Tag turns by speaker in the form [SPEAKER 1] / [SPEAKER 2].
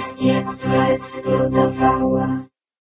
[SPEAKER 1] bestia, która eksplodowała.